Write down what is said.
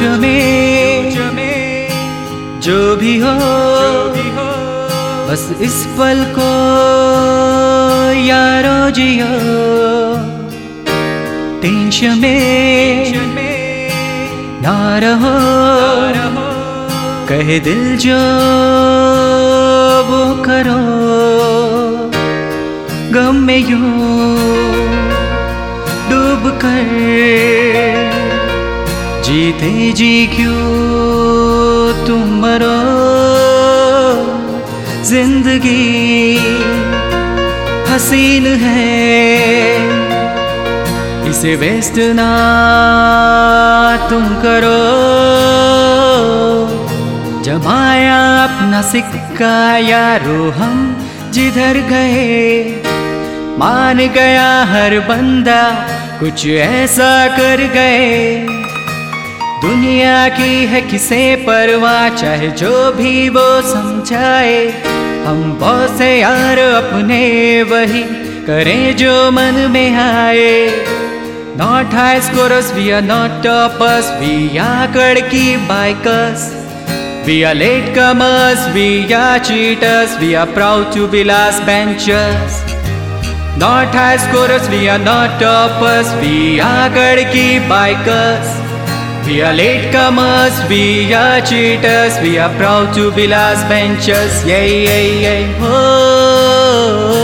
Future में, जो भी हो, बस इस पल को यारो जियो। टेंशन में ना रहो, कहे दिल जो वो करो। गम में यूँ डूब कर जीते जी क्यों तुम मरो? ज़िंदगी हसीन है। इसे वेस्ट ना तुम करो। जमाया अपना सिक्का यारो हम जिधर गए, मान गया हर बंदा, कुछ ऐसा कर गए। दुनिया की है किसे परवाह, चाहे जो भी वो समझाए। हम बहुत से यार अपने वही करें जो मन में आए। Not high scorers we are not toppers we are कड़की bikers we are latecomers we are cheaters we are proud to be last benchers not high scorers we are not toppers we are कड़की bikers We are late comers, we are cheaters, we are proud to be last benchers. Yeah, yeah, yeah. Oh.